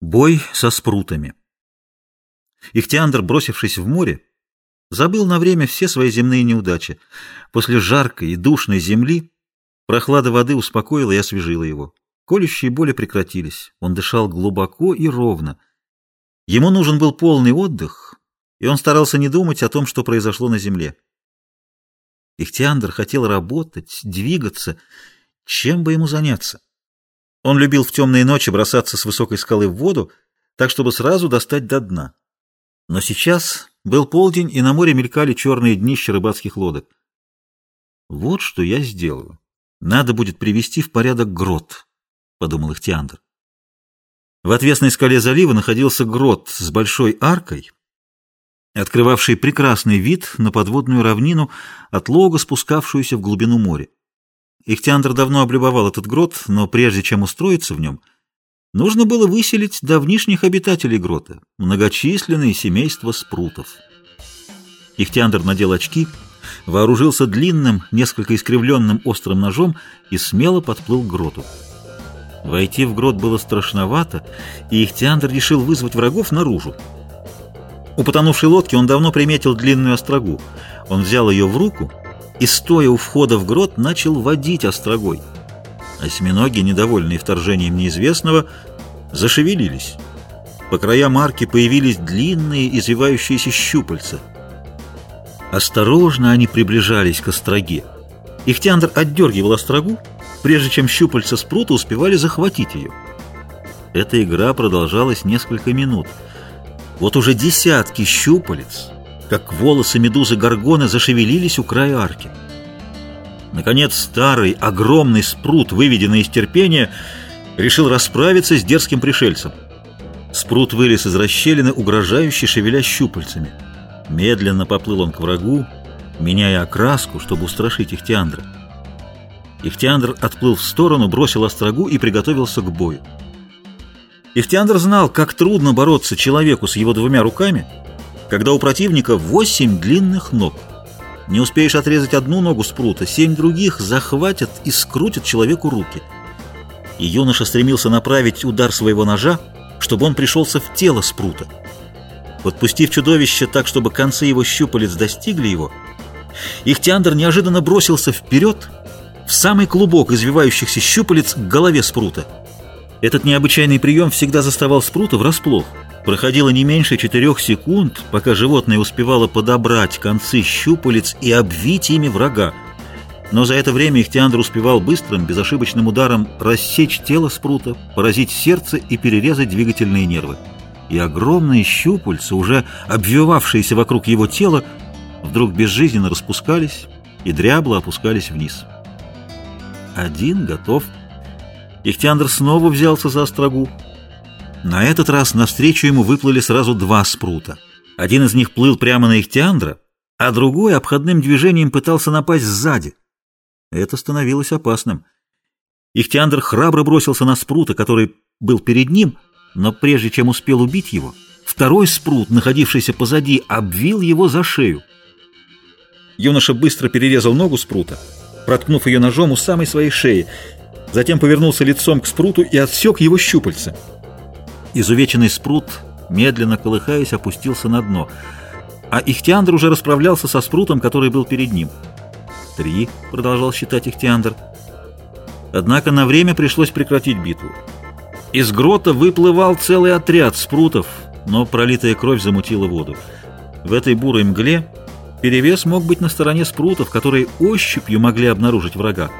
Бой со спрутами. Ихтиандр, бросившись в море, забыл на время все свои земные неудачи. После жаркой и душной земли прохлада воды успокоила и освежила его. Колющие боли прекратились. Он дышал глубоко и ровно. Ему нужен был полный отдых, и он старался не думать о том, что произошло на земле. Ихтиандр хотел работать, двигаться, чем бы ему заняться. Он любил в темные ночи бросаться с высокой скалы в воду, так чтобы сразу достать до дна. Но сейчас был полдень, и на море мелькали черные днища рыбацких лодок. «Вот что я сделаю. Надо будет привести в порядок грот», — подумал Ихтиандр. В отвесной скале залива находился грот с большой аркой, открывавший прекрасный вид на подводную равнину, от лога спускавшуюся в глубину моря. Ихтиандр давно облюбовал этот грот, но прежде чем устроиться в нем, нужно было выселить давнишних обитателей грота, многочисленные семейства спрутов. Ихтиандр надел очки, вооружился длинным, несколько искривленным острым ножом и смело подплыл к гроту. Войти в грот было страшновато, и Ихтиандр решил вызвать врагов наружу. У потонувшей лодки он давно приметил длинную острогу. Он взял ее в руку и, стоя у входа в грот, начал водить острогой. Осьминоги, недовольные вторжением неизвестного, зашевелились. По краям арки появились длинные извивающиеся щупальца. Осторожно они приближались к остроге. Ихтиандр отдергивал острогу, прежде чем щупальца спрута успевали захватить ее. Эта игра продолжалась несколько минут. Вот уже десятки щупалец как волосы медузы Горгоны зашевелились у края арки. Наконец старый, огромный спрут, выведенный из терпения, решил расправиться с дерзким пришельцем. Спрут вылез из расщелины, угрожающе шевеля щупальцами. Медленно поплыл он к врагу, меняя окраску, чтобы устрашить Ихтиандра. Ихтиандр отплыл в сторону, бросил острогу и приготовился к бою. Ихтиандр знал, как трудно бороться человеку с его двумя руками, когда у противника восемь длинных ног. Не успеешь отрезать одну ногу с прута, семь других захватят и скрутят человеку руки. И юноша стремился направить удар своего ножа, чтобы он пришелся в тело спрута. Подпустив чудовище так, чтобы концы его щупалец достигли его, Ихтиандр неожиданно бросился вперед в самый клубок извивающихся щупалец к голове спрута. Этот необычайный прием всегда заставал спрута врасплох. Проходило не меньше четырех секунд, пока животное успевало подобрать концы щупалец и обвить ими врага. Но за это время Ихтиандр успевал быстрым, безошибочным ударом рассечь тело спрута, поразить сердце и перерезать двигательные нервы. И огромные щупальца, уже обвивавшиеся вокруг его тела, вдруг безжизненно распускались и дрябло опускались вниз. Один готов. Ихтиандр снова взялся за острогу. На этот раз навстречу ему выплыли сразу два спрута. Один из них плыл прямо на Ихтиандра, а другой обходным движением пытался напасть сзади. Это становилось опасным. Ихтиандр храбро бросился на спрута, который был перед ним, но прежде чем успел убить его, второй спрут, находившийся позади, обвил его за шею. Юноша быстро перерезал ногу спрута, проткнув ее ножом у самой своей шеи, затем повернулся лицом к спруту и отсек его щупальца. Изувеченный спрут, медленно колыхаясь, опустился на дно, а Ихтиандр уже расправлялся со спрутом, который был перед ним. «Три», — продолжал считать Ихтиандр. Однако на время пришлось прекратить битву. Из грота выплывал целый отряд спрутов, но пролитая кровь замутила воду. В этой бурой мгле перевес мог быть на стороне спрутов, которые ощупью могли обнаружить врага.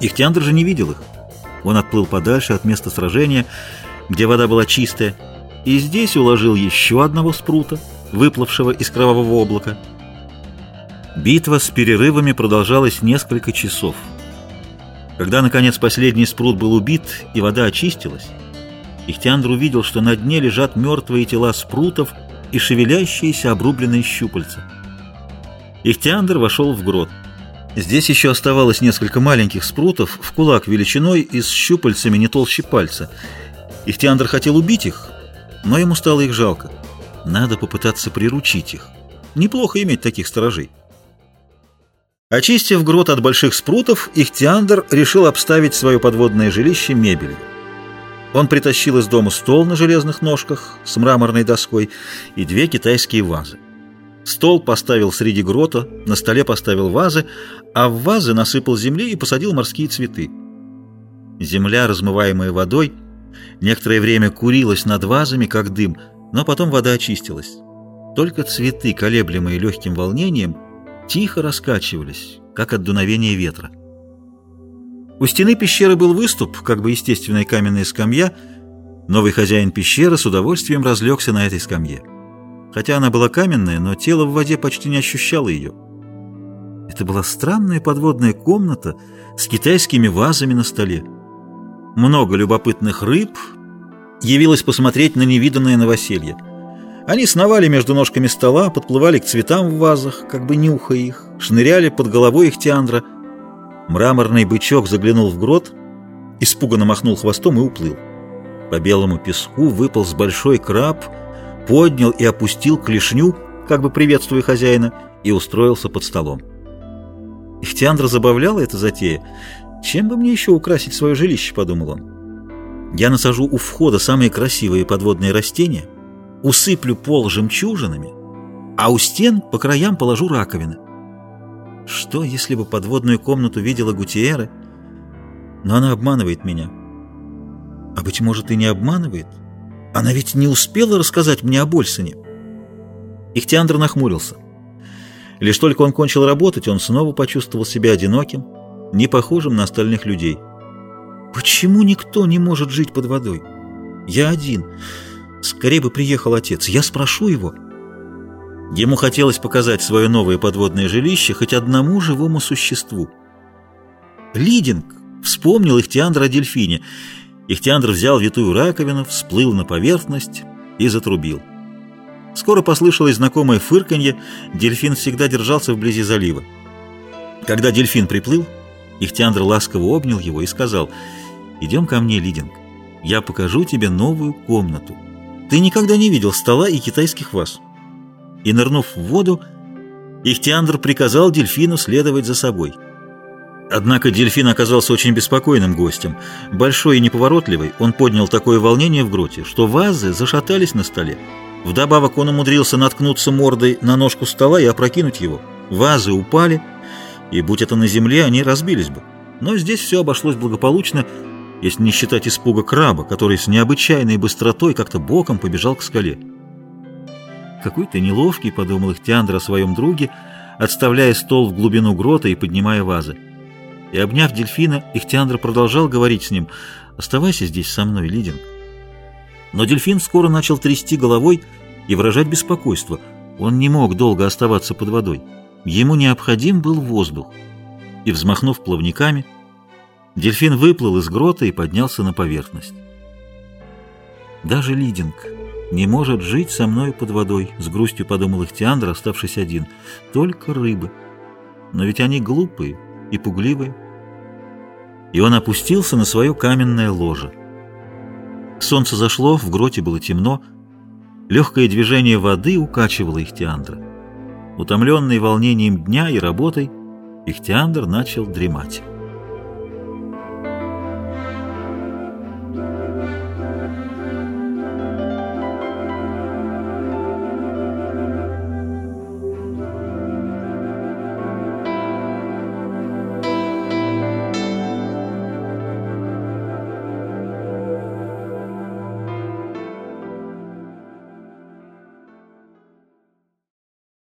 Ихтиандр же не видел их. Он отплыл подальше от места сражения, где вода была чистая, и здесь уложил еще одного спрута, выплывшего из кровавого облака. Битва с перерывами продолжалась несколько часов. Когда, наконец, последний спрут был убит и вода очистилась, Ихтиандр увидел, что на дне лежат мертвые тела спрутов и шевелящиеся обрубленные щупальца. Ихтиандр вошел в грот. Здесь еще оставалось несколько маленьких спрутов в кулак величиной и с щупальцами не толще пальца — Ихтиандр хотел убить их, но ему стало их жалко. Надо попытаться приручить их. Неплохо иметь таких сторожей. Очистив грот от больших спрутов, Ихтиандр решил обставить свое подводное жилище мебелью. Он притащил из дома стол на железных ножках с мраморной доской и две китайские вазы. Стол поставил среди грота, на столе поставил вазы, а в вазы насыпал земли и посадил морские цветы. Земля, размываемая водой, некоторое время курилась над вазами, как дым, но потом вода очистилась. Только цветы, колеблемые легким волнением, тихо раскачивались, как от дуновения ветра. У стены пещеры был выступ, как бы естественная каменная скамья. Новый хозяин пещеры с удовольствием разлегся на этой скамье. Хотя она была каменная, но тело в воде почти не ощущало ее. Это была странная подводная комната с китайскими вазами на столе. Много любопытных рыб явилось посмотреть на невиданное новоселье. Они сновали между ножками стола, подплывали к цветам в вазах, как бы нюхая их, шныряли под головой их теандра — Мраморный бычок заглянул в грот, испуганно махнул хвостом и уплыл. По белому песку выпал с большой краб, поднял и опустил клешню, как бы приветствуя хозяина, и устроился под столом. Ихтиандра забавляла эта затея. «Чем бы мне еще украсить свое жилище?» — подумал он. «Я насажу у входа самые красивые подводные растения, усыплю пол жемчужинами, а у стен по краям положу раковины. Что, если бы подводную комнату видела Гутиэра? Но она обманывает меня. А, быть может, и не обманывает? Она ведь не успела рассказать мне о Больсоне. Ихтиандр нахмурился. Лишь только он кончил работать, он снова почувствовал себя одиноким, не похожим на остальных людей. Почему никто не может жить под водой? Я один. Скорее бы приехал отец. Я спрошу его. Ему хотелось показать свое новое подводное жилище хоть одному живому существу. Лидинг вспомнил Ихтиандр о дельфине. Ихтиандр взял витую раковину, всплыл на поверхность и затрубил. Скоро послышалось знакомое фырканье, дельфин всегда держался вблизи залива. Когда дельфин приплыл, Ихтиандр ласково обнял его и сказал, «Идем ко мне, Лидинг, я покажу тебе новую комнату. Ты никогда не видел стола и китайских ваз» и, нырнув в воду, Ихтиандр приказал дельфину следовать за собой. Однако дельфин оказался очень беспокойным гостем. Большой и неповоротливый, он поднял такое волнение в гроте, что вазы зашатались на столе. Вдобавок он умудрился наткнуться мордой на ножку стола и опрокинуть его. Вазы упали, и, будь это на земле, они разбились бы. Но здесь все обошлось благополучно, если не считать испуга краба, который с необычайной быстротой как-то боком побежал к скале. «Какой ты неловкий», — подумал Ихтиандр о своем друге, отставляя стол в глубину грота и поднимая вазы. И, обняв дельфина, Ихтиандр продолжал говорить с ним, «Оставайся здесь со мной, Лидинг». Но дельфин скоро начал трясти головой и выражать беспокойство. Он не мог долго оставаться под водой. Ему необходим был воздух. И, взмахнув плавниками, дельфин выплыл из грота и поднялся на поверхность. Даже Лидинг не может жить со мной под водой, с грустью подумал Ихтиандр, оставшись один. Только рыбы. Но ведь они глупые и пугливые. И он опустился на свое каменное ложе. Солнце зашло, в гроте было темно. Легкое движение воды укачивало Ихтиандра. Утомленный волнением дня и работой, Ихтиандр начал дремать.